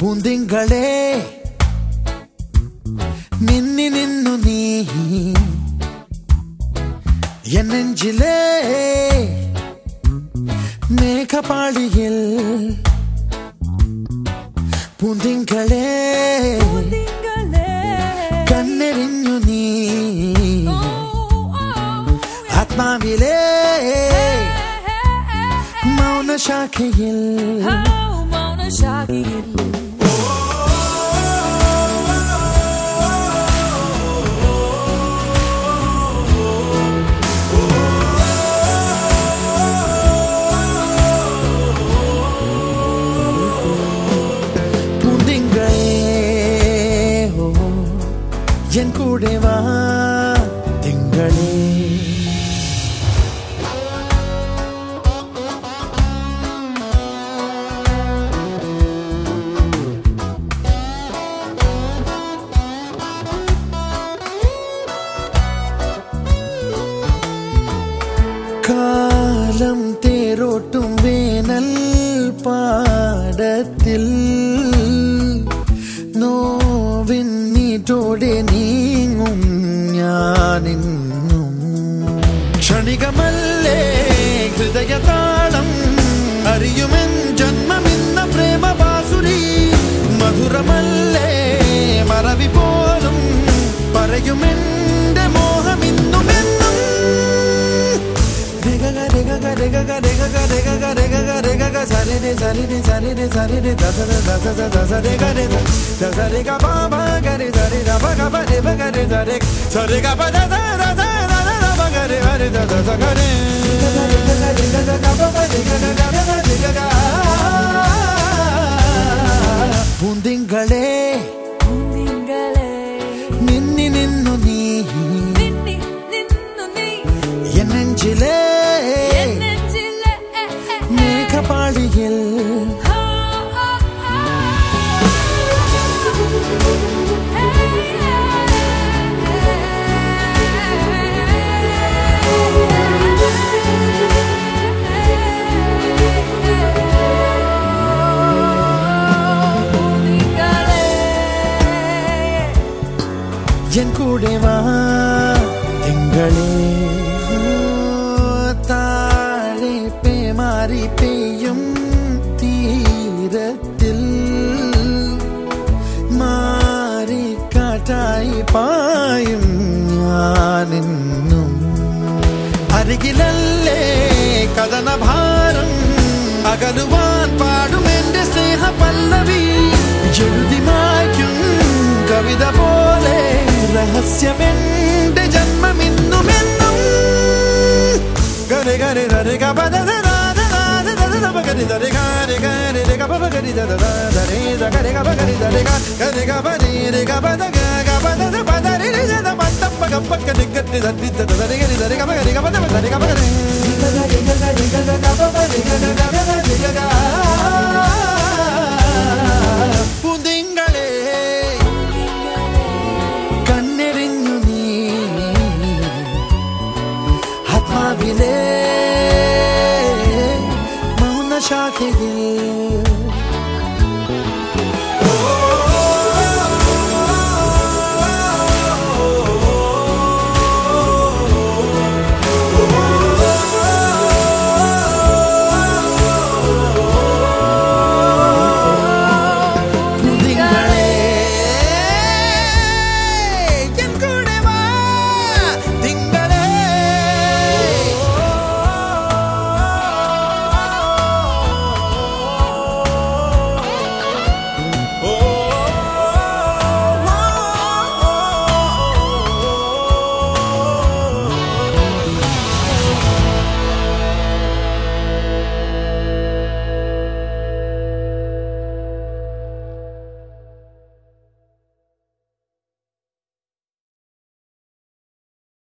പൂന്തിങ്കളെ മിന്നി നിന്നു നീ എൻ നെഞ്ചിലെ മേഘപാളിയിൽ പൂന്തിങ്കളെ കണ്ണെറിഞ്ഞു നീ ആത്മാവിലെ മൗനശാഖയിൽ പൂന്തിങ്കളേ കൂടെ വാ തിങ്കളേ കാലം തേരോട്ടും വേനൽ പാടത്തിൽ. നോവിൻ നീറ്റോടെ നീ ക്ഷണികമല്ലേ? ഹൃദയതാളം അറിയുമെൻ ജന്മമിന്ന പ്രേമപാസുരി മധുരമല്ലേ? മറവി പോലും പറയുമെന്റെ മോഹമിന്നും എന്നും രഗഗ രഗഗ രഗഗ രഗഗ രഗഗ രഗഗ രഗഗ സരി രെ സരി രെ ര ര ര പ ഗ രെ എൻ കൂടെ വാ തിങ്കളേ താഴെ പേമാറി പെയ്യും തീരത്തിൽ. മാറി കാറ്റായി പായും ഞാനെന്നും അരികിലല്ലേ കഥനഭാരം അകലുവാൻ പാടും എന്റെ സ്നേഹ പല്ലവി എഴുതി കവിത പോലെ രഹസ്യമെന്റെ ജന്മമിന്നും എന്നും ഗരെ ഗരെ ധരെ ഗ പദ ധ ധ ധ ധ ധ ധ ധ പ ഗരി ധരെ ഗ രെ ഗ രെ രെ ഗ പ പ ഗരി ധ ധ ധ ധ രെ ധ ഗ രെ ഗ പ ഗരി ധ രെ ഗ ഗരെ ഗ പ രി രെ ഗ പ ധ ഗ ഗ പ ധ ധ പ ധ രി രി ധ ധ പ ധ പ ഗ പ ഗ രി